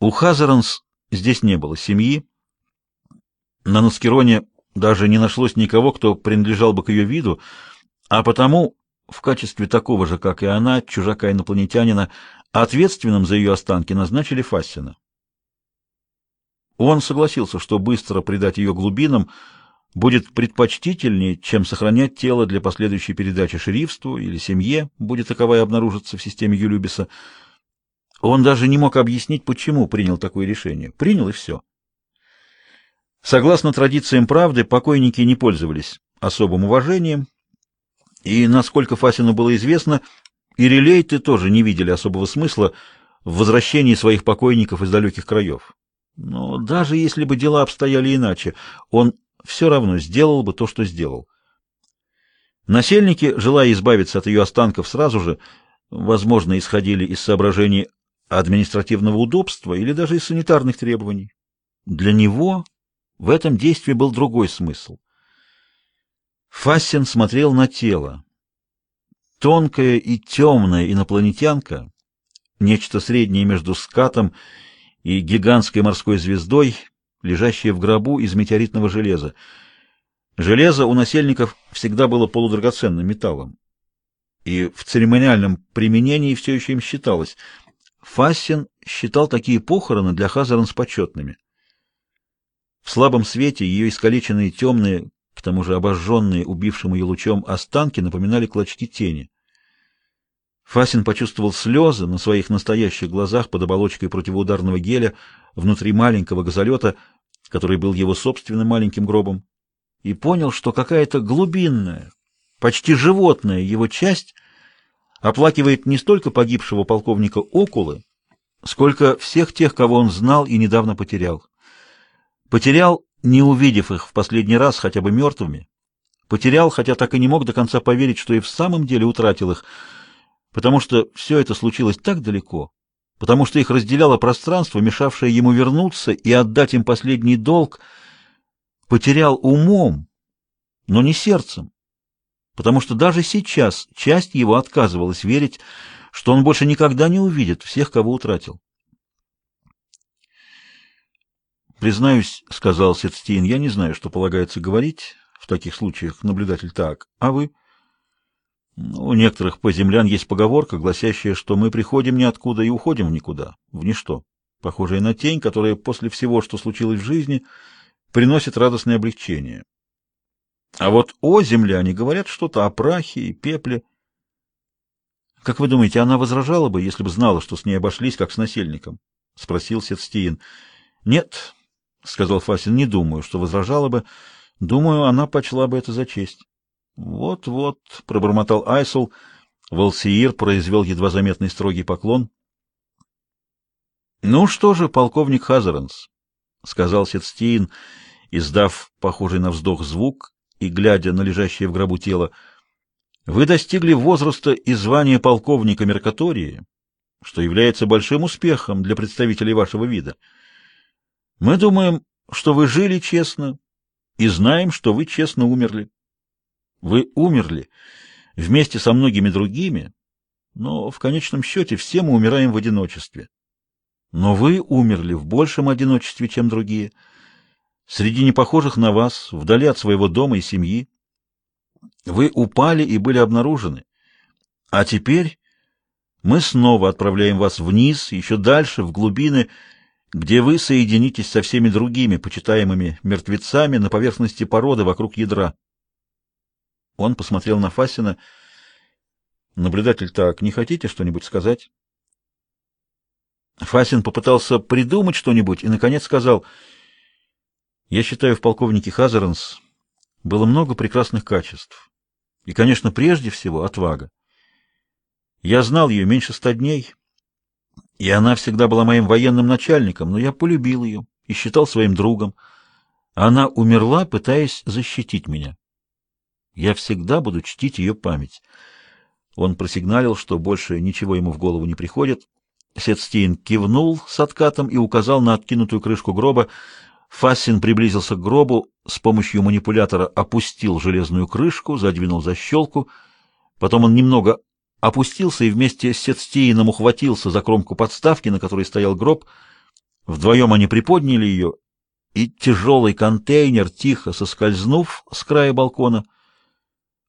У Хазаранс здесь не было семьи. На Наскероне даже не нашлось никого, кто принадлежал бы к ее виду, а потому в качестве такого же, как и она, чужака-инопланетянина, ответственным за ее останки назначили Фассина. Он согласился, что быстро предать ее глубинам будет предпочтительнее, чем сохранять тело для последующей передачи шерифству или семье, будет таковая обнаружиться в системе Юлюбиса. Он даже не мог объяснить, почему принял такое решение. Принял и все. Согласно традициям правды, покойники не пользовались особым уважением, и, насколько Фасину было известно, и релейты тоже не видели особого смысла в возвращении своих покойников из далеких краев. Но даже если бы дела обстояли иначе, он все равно сделал бы то, что сделал. Насельники, желая избавиться от ее останков сразу же, возможно, исходили из соображений административного удобства или даже из санитарных требований. Для него в этом действии был другой смысл. Фассин смотрел на тело. Тонкая и темная инопланетянка, нечто среднее между скатом и гигантской морской звездой, лежащая в гробу из метеоритного железа. Железо у насельников всегда было полудрагоценным металлом, и в церемониальном применении все еще им считалось. Фассин считал такие похороны для Хазаранс почетными. В слабом свете ее искалеченные темные, к тому же обожженные убившим ее лучом останки напоминали клочки тени. Фасин почувствовал слезы на своих настоящих глазах под оболочкой противоударного геля внутри маленького газолета, который был его собственным маленьким гробом, и понял, что какая-то глубинная, почти животная его часть оплакивает не столько погибшего полковника Окулы, сколько всех тех, кого он знал и недавно потерял. Потерял, не увидев их в последний раз хотя бы мертвыми, потерял, хотя так и не мог до конца поверить, что и в самом деле утратил их, потому что все это случилось так далеко, потому что их разделяло пространство, мешавшее ему вернуться и отдать им последний долг, потерял умом, но не сердцем, потому что даже сейчас часть его отказывалась верить, что он больше никогда не увидит всех, кого утратил. «Признаюсь, — сказал Сетстин, — я не знаю, что полагается говорить в таких случаях, наблюдатель так. А вы?» У некоторых поземлян есть поговорка, гласящая, что мы приходим ниоткуда и уходим в никуда, в ничто, похожая на тень, которая после всего, что случилось в жизни, приносит радостное облегчение. А вот о земляне говорят что-то о прахе и пепле. Как вы думаете, она возражала бы, если бы знала, что с ней обошлись, как с насельником? — спросил Сетстиин. — Нет, — сказал Фасин, — не думаю, что возражала бы. Думаю, она почла бы это за честь. Вот-вот, пробормотал Айсул. Волсиир произвел едва заметный строгий поклон. Ну что же, полковник Хазаранс, сказал Сетстин, издав похожий на вздох звук и глядя на лежащее в гробу тело. Вы достигли возраста и звания полковника Меркатории, что является большим успехом для представителей вашего вида. Мы думаем, что вы жили честно, и знаем, что вы честно умерли. Вы умерли вместе со многими другими, но в конечном счете все мы умираем в одиночестве. Но вы умерли в большем одиночестве, чем другие, среди непохожих на вас, вдали от своего дома и семьи. Вы упали и были обнаружены. А теперь мы снова отправляем вас вниз, еще дальше, в глубины, где вы соединитесь со всеми другими почитаемыми мертвецами на поверхности породы вокруг ядра. Он посмотрел на Фасина. Наблюдатель так, не хотите что-нибудь сказать? Фасин попытался придумать что-нибудь и наконец сказал: "Я считаю, в полковнике Хазаранс было много прекрасных качеств. И, конечно, прежде всего отвага. Я знал ее меньше ста дней, и она всегда была моим военным начальником, но я полюбил ее и считал своим другом. Она умерла, пытаясь защитить меня. Я всегда буду чтить ее память. Он просигналил, что больше ничего ему в голову не приходит. Сетстейн кивнул с откатом и указал на откинутую крышку гроба. Фассин приблизился к гробу, с помощью манипулятора опустил железную крышку, задвинул защелку. Потом он немного опустился и вместе с Сетстейном ухватился за кромку подставки, на которой стоял гроб. Вдвоем они приподняли ее, и тяжелый контейнер, тихо соскользнув с края балкона,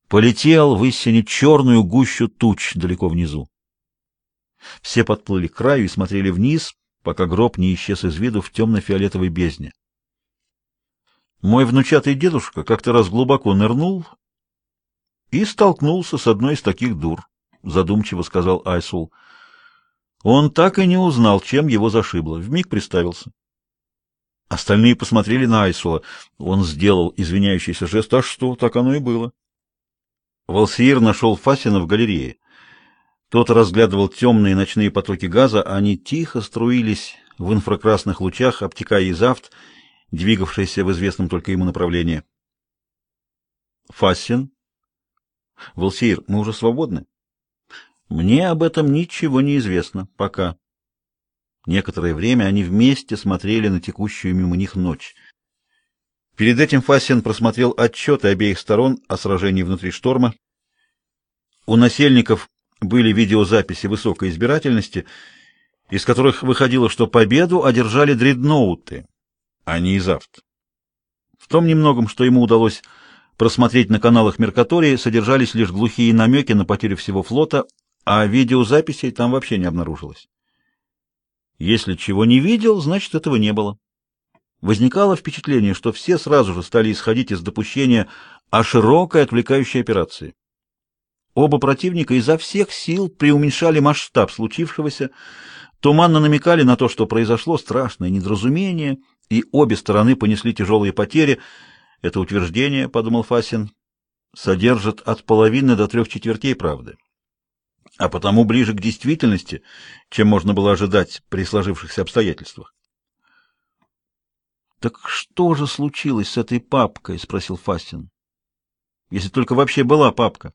полетел в истине черную гущу туч далеко внизу. Все подплыли к краю и смотрели вниз, пока гроб не исчез из виду в темно-фиолетовой бездне. Мой внучатый дедушка как-то раз глубоко нырнул и столкнулся с одной из таких дур, задумчиво сказал Айсул. Он так и не узнал, чем его зашибло. Вмиг приставился. Остальные посмотрели на Айсула. Он сделал извиняющийся жест. А что, так оно и было. Волсиир нашел Фасина в галерее. Тот разглядывал темные ночные потоки газа, они тихо струились в инфракрасных лучах, обтекая изавт, двигавшийся в известном только ему направлении. Фасин. Волсиир, мы уже свободны? Мне об этом ничего не известно пока. Некоторое время они вместе смотрели на текущую мимо них ночь. Перед этим Фасин просмотрел отчеты обеих сторон о сражении внутри шторма. У насельников были видеозаписи высокой избирательности, из которых выходило, что победу одержали дредноуты, а не изавт. В том немногом, что ему удалось просмотреть на каналах Меркатории, содержались лишь глухие намеки на потерю всего флота, а видеозаписей там вообще не обнаружилось. Если чего не видел, значит, этого не было. Возникало впечатление, что все сразу же стали исходить из допущения о широкой отвлекающей операции. Оба противника изо всех сил преуменьшали масштаб случившегося, туманно намекали на то, что произошло страшное недоразумение, и обе стороны понесли тяжелые потери. Это утверждение, подумал Фасин, содержит от половины до трех четвертей правды а потому ближе к действительности, чем можно было ожидать при сложившихся обстоятельствах. Так что же случилось с этой папкой, спросил Фастин. Если только вообще была папка.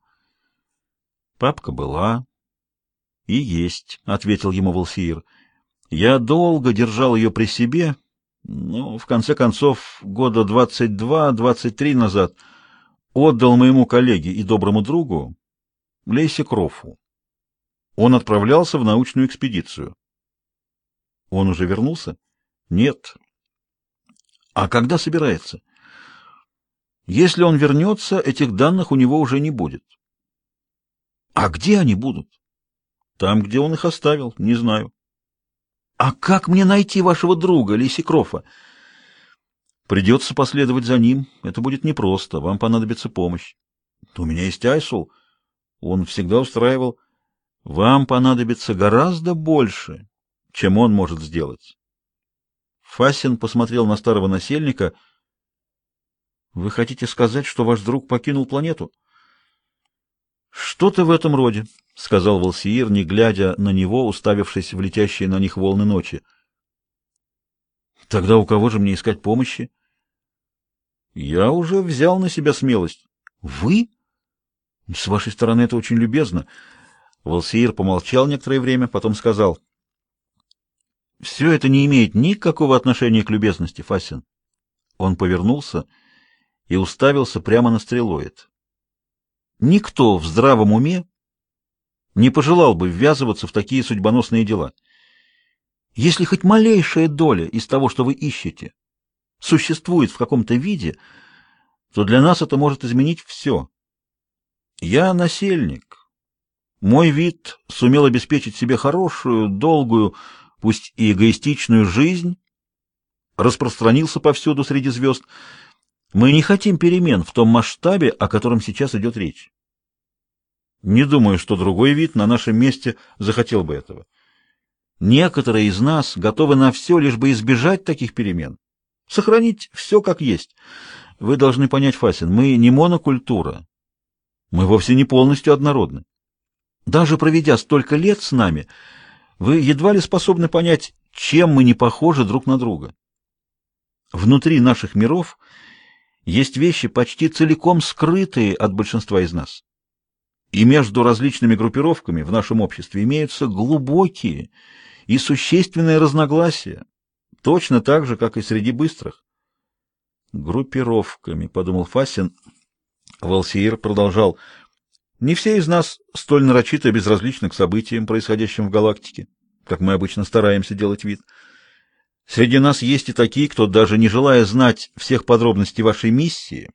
Папка была и есть, ответил ему Волсиир. Я долго держал ее при себе, но в конце концов года двадцать два-двадцать три назад отдал моему коллеге и доброму другу Лейсе Крофу. Он отправлялся в научную экспедицию. Он уже вернулся? Нет. А когда собирается? Если он вернется, этих данных у него уже не будет. А где они будут? Там, где он их оставил, не знаю. А как мне найти вашего друга, Лисикрофа? Придется последовать за ним. Это будет непросто. Вам понадобится помощь. У меня есть Айсул. Он всегда устраивал вам понадобится гораздо больше, чем он может сделать. Фасин посмотрел на старого насельника. Вы хотите сказать, что ваш друг покинул планету? Что-то в этом роде, сказал Волсиир, не глядя на него, уставившись в летящие на них волны ночи. Тогда у кого же мне искать помощи? Я уже взял на себя смелость. Вы? С вашей стороны это очень любезно. Волсиир помолчал некоторое время, потом сказал: «Все это не имеет никакого отношения к любезности, Фасин". Он повернулся и уставился прямо на стрелоид. Никто в здравом уме не пожелал бы ввязываться в такие судьбоносные дела. Если хоть малейшая доля из того, что вы ищете, существует в каком-то виде, то для нас это может изменить все. Я насельник, мой вид сумел обеспечить себе хорошую, долгую, пусть и эгоистичную жизнь, распространился повсюду среди звезд. Мы не хотим перемен в том масштабе, о котором сейчас идет речь. Не думаю, что другой вид на нашем месте захотел бы этого. Некоторые из нас готовы на все, лишь бы избежать таких перемен, сохранить все как есть. Вы должны понять, Фасин, мы не монокультура. Мы вовсе не полностью однородны. Даже проведя столько лет с нами, вы едва ли способны понять, чем мы не похожи друг на друга. Внутри наших миров есть вещи, почти целиком скрытые от большинства из нас. И между различными группировками в нашем обществе имеются глубокие и существенные разногласия, точно так же, как и среди быстрых. Группировками, подумал Фасин. Волсиир продолжал: не все из нас столь нарочито безразличны к событиям, происходящим в галактике, как мы обычно стараемся делать вид. Среди нас есть и такие, кто, даже не желая знать всех подробностей вашей миссии,